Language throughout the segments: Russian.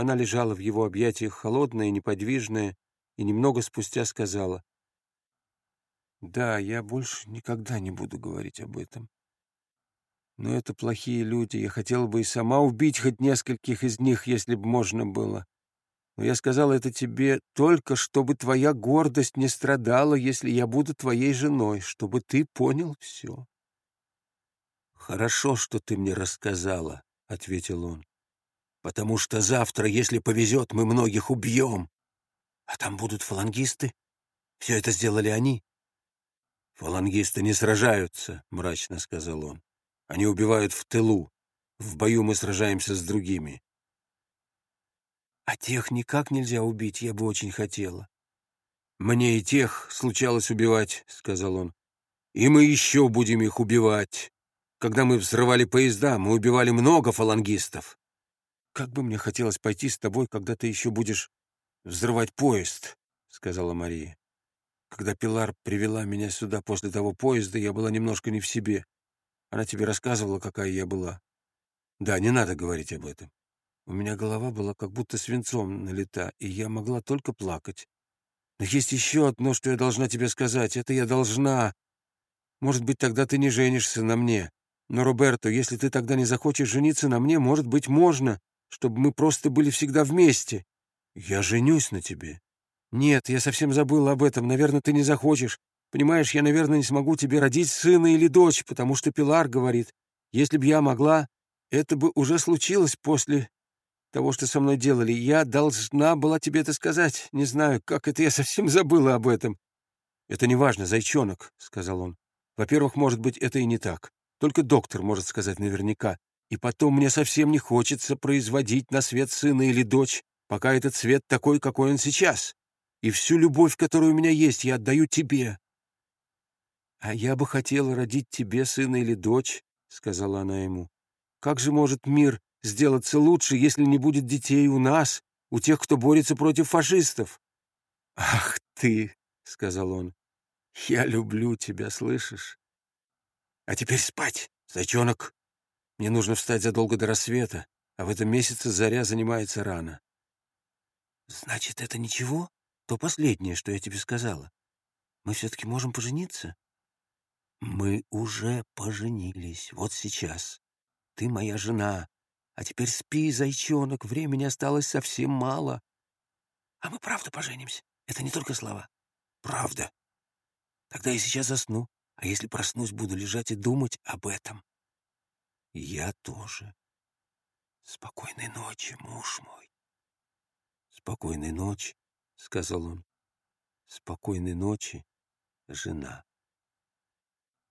Она лежала в его объятиях холодная, неподвижная, и немного спустя сказала, «Да, я больше никогда не буду говорить об этом. Но это плохие люди, я хотела бы и сама убить хоть нескольких из них, если бы можно было. Но я сказала это тебе только, чтобы твоя гордость не страдала, если я буду твоей женой, чтобы ты понял все». «Хорошо, что ты мне рассказала», — ответил он. «Потому что завтра, если повезет, мы многих убьем. А там будут фалангисты. Все это сделали они». «Фалангисты не сражаются», — мрачно сказал он. «Они убивают в тылу. В бою мы сражаемся с другими». «А тех никак нельзя убить, я бы очень хотела». «Мне и тех случалось убивать», — сказал он. «И мы еще будем их убивать. Когда мы взрывали поезда, мы убивали много фалангистов. Как бы мне хотелось пойти с тобой, когда ты еще будешь взрывать поезд, — сказала Мария. Когда Пилар привела меня сюда после того поезда, я была немножко не в себе. Она тебе рассказывала, какая я была. Да, не надо говорить об этом. У меня голова была как будто свинцом налита, и я могла только плакать. Но есть еще одно, что я должна тебе сказать. Это я должна. Может быть, тогда ты не женишься на мне. Но, Роберто, если ты тогда не захочешь жениться на мне, может быть, можно, чтобы мы просто были всегда вместе. Я женюсь на тебе. Нет, я совсем забыл об этом. Наверное, ты не захочешь. Понимаешь, я, наверное, не смогу тебе родить сына или дочь, потому что Пилар говорит, если б я могла, это бы уже случилось после того, что со мной делали. Я должна была тебе это сказать. Не знаю, как это я совсем забыла об этом. Это не важно, зайчонок, — сказал он. Во-первых, может быть, это и не так. Только доктор может сказать наверняка. И потом мне совсем не хочется производить на свет сына или дочь, пока этот свет такой, какой он сейчас. И всю любовь, которая у меня есть, я отдаю тебе. — А я бы хотела родить тебе сына или дочь, — сказала она ему. — Как же может мир сделаться лучше, если не будет детей у нас, у тех, кто борется против фашистов? — Ах ты, — сказал он, — я люблю тебя, слышишь? А теперь спать, зайчонок. Мне нужно встать задолго до рассвета, а в этом месяце заря занимается рано. Значит, это ничего? То последнее, что я тебе сказала. Мы все-таки можем пожениться? Мы уже поженились, вот сейчас. Ты моя жена. А теперь спи, зайчонок, времени осталось совсем мало. А мы правда поженимся? Это не только слова. Правда. Тогда я сейчас засну, а если проснусь, буду лежать и думать об этом. Я тоже. Спокойной ночи, муж мой. Спокойной ночи, — сказал он. Спокойной ночи, жена.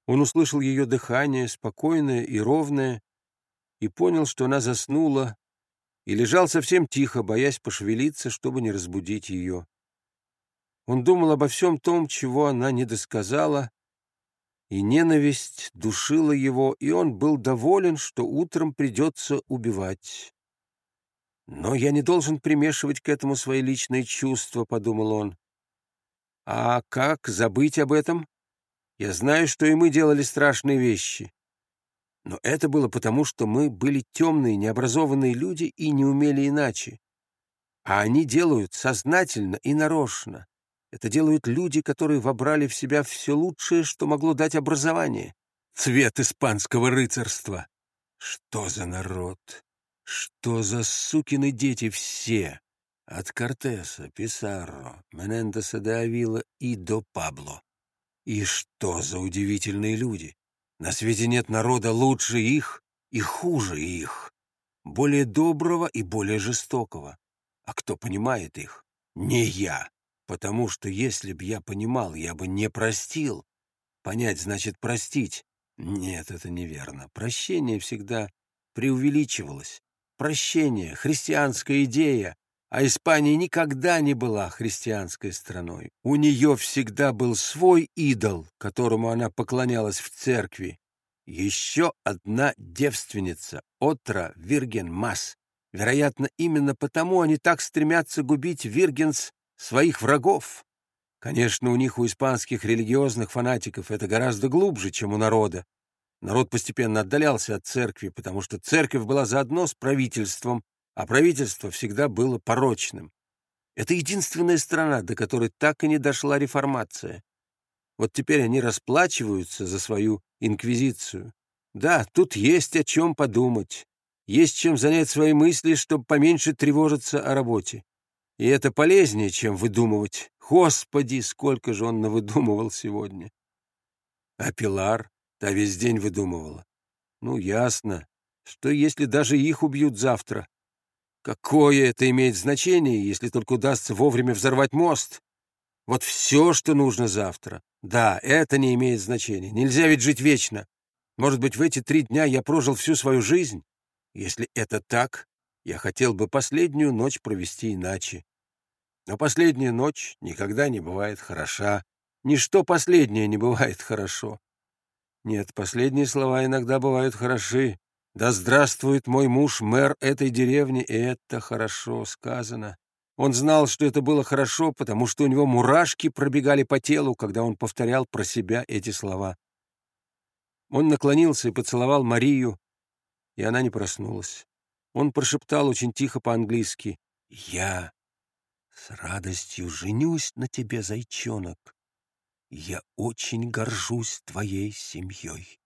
Он услышал ее дыхание, спокойное и ровное, и понял, что она заснула, и лежал совсем тихо, боясь пошевелиться, чтобы не разбудить ее. Он думал обо всем том, чего она не досказала, и ненависть душила его, и он был доволен, что утром придется убивать. «Но я не должен примешивать к этому свои личные чувства», — подумал он. «А как забыть об этом? Я знаю, что и мы делали страшные вещи. Но это было потому, что мы были темные, необразованные люди и не умели иначе. А они делают сознательно и нарочно. Это делают люди, которые вобрали в себя все лучшее, что могло дать образование. Цвет испанского рыцарства. Что за народ? Что за сукины дети все? От Кортеса, Писарро, Менендеса де Авила и до Пабло. И что за удивительные люди? На свете нет народа лучше их и хуже их, более доброго и более жестокого. А кто понимает их? Не я. Потому что если б я понимал, я бы не простил. Понять значит простить. Нет, это неверно. Прощение всегда преувеличивалось. Прощение — христианская идея, а Испания никогда не была христианской страной. У нее всегда был свой идол, которому она поклонялась в церкви. Еще одна девственница, Отра Вирген Мас. Вероятно, именно потому они так стремятся губить Виргенс своих врагов. Конечно, у них, у испанских религиозных фанатиков, это гораздо глубже, чем у народа. Народ постепенно отдалялся от церкви, потому что церковь была заодно с правительством, а правительство всегда было порочным. Это единственная страна, до которой так и не дошла реформация. Вот теперь они расплачиваются за свою инквизицию. Да, тут есть о чем подумать, есть чем занять свои мысли, чтобы поменьше тревожиться о работе. И это полезнее, чем выдумывать. Господи, сколько же он навыдумывал сегодня. А Пилар, та весь день выдумывала. Ну, ясно, что если даже их убьют завтра, какое это имеет значение, если только удастся вовремя взорвать мост? Вот все, что нужно завтра. Да, это не имеет значения. Нельзя ведь жить вечно. Может быть, в эти три дня я прожил всю свою жизнь? Если это так, я хотел бы последнюю ночь провести иначе. Но последняя ночь никогда не бывает хороша. Ничто последнее не бывает хорошо. Нет, последние слова иногда бывают хороши. Да здравствует мой муж, мэр этой деревни, и это хорошо сказано. Он знал, что это было хорошо, потому что у него мурашки пробегали по телу, когда он повторял про себя эти слова. Он наклонился и поцеловал Марию, и она не проснулась. Он прошептал очень тихо по-английски «Я с радостью женюсь на тебе, зайчонок. Я очень горжусь твоей семьей».